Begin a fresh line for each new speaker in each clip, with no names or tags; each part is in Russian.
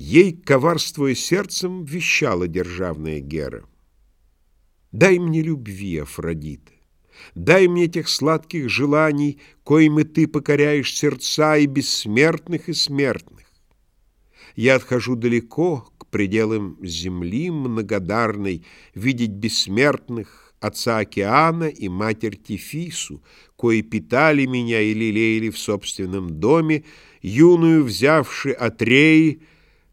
Ей, коварствуя сердцем, вещала державная Гера. Дай мне любви, Афродита, дай мне тех сладких желаний, коими ты покоряешь сердца и бессмертных, и смертных. Я отхожу далеко, к пределам земли многодарной, видеть бессмертных, отца океана и матерь Тифису, кои питали меня и лелеяли в собственном доме, юную взявши от Реи,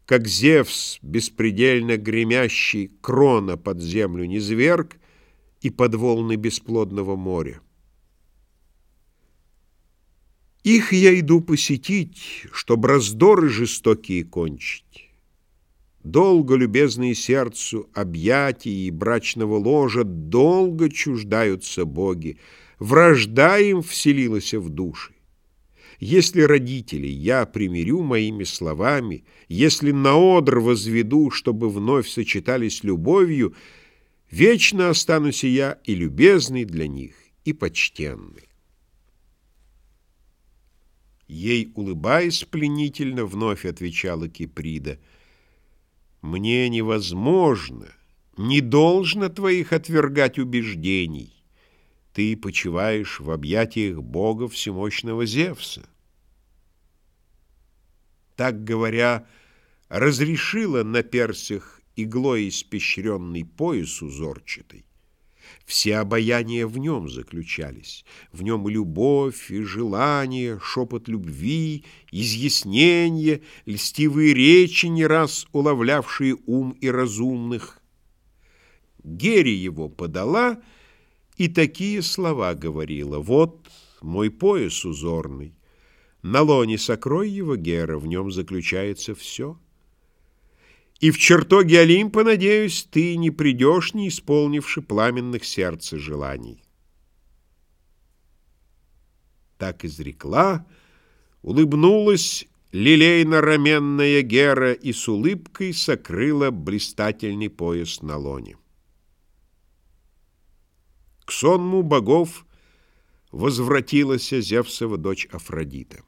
как Зевс, беспредельно гремящий, крона под землю низверг и под волны бесплодного моря. Их я иду посетить, чтоб раздоры жестокие кончить. Долго, любезные сердцу, объятий и брачного ложа Долго чуждаются боги, вражда им вселилась в души. Если родителей я примирю моими словами, Если на одр возведу, чтобы вновь сочетались любовью, Вечно останусь я и любезный для них, и почтенный. Ей, улыбаясь пленительно, вновь отвечала Киприда, «Мне невозможно, не должно твоих отвергать убеждений ты почиваешь в объятиях Бога всемощного Зевса. Так говоря, разрешила на персях иглой испещренный пояс узорчатый. Все обаяния в нем заключались, в нем любовь, и желание, шепот любви, изъяснение, льстивые речи, не раз уловлявшие ум и разумных. Гере его подала — и такие слова говорила. «Вот мой пояс узорный, на лоне сокрой его, Гера, в нем заключается все. И в чертоге Олимпа, надеюсь, ты не придешь, не исполнивши пламенных сердца желаний». Так изрекла, улыбнулась лилейно-раменная Гера и с улыбкой сокрыла блистательный пояс на лоне. К сонму богов возвратилась Зевсова дочь Афродита.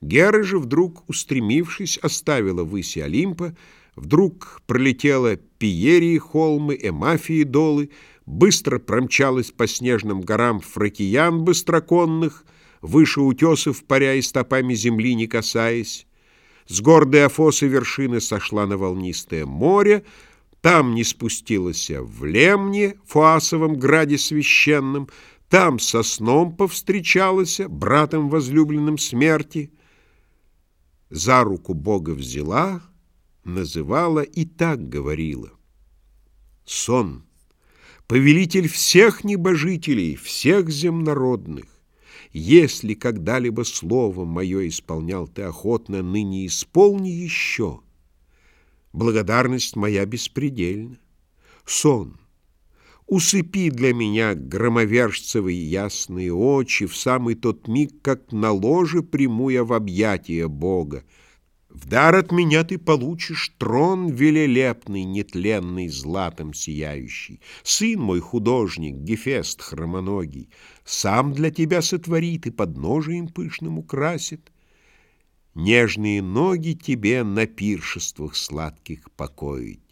Гера же, вдруг устремившись, оставила выси Олимпа, вдруг пролетела Пиерии холмы, Эмафии долы, быстро промчалась по снежным горам фракиян быстроконных, выше утесов паря и стопами земли не касаясь, с гордой Афосы вершины сошла на волнистое море, там не спустилась в Лемне, Фуасовом граде священном, там со сном повстречалась, братом возлюбленным смерти. За руку Бога взяла, называла и так говорила. Сон, повелитель всех небожителей, всех земнородных, если когда-либо слово мое исполнял ты охотно, ныне исполни еще — Благодарность моя беспредельна. Сон, усыпи для меня громовержцевы ясные очи в самый тот миг, как на ложе приму я в объятия Бога. В дар от меня ты получишь трон велелепный, нетленный, златом сияющий. Сын мой художник, Гефест хромоногий, сам для тебя сотворит и подножием пышным украсит. Нежные ноги тебе на пиршествах сладких покоить.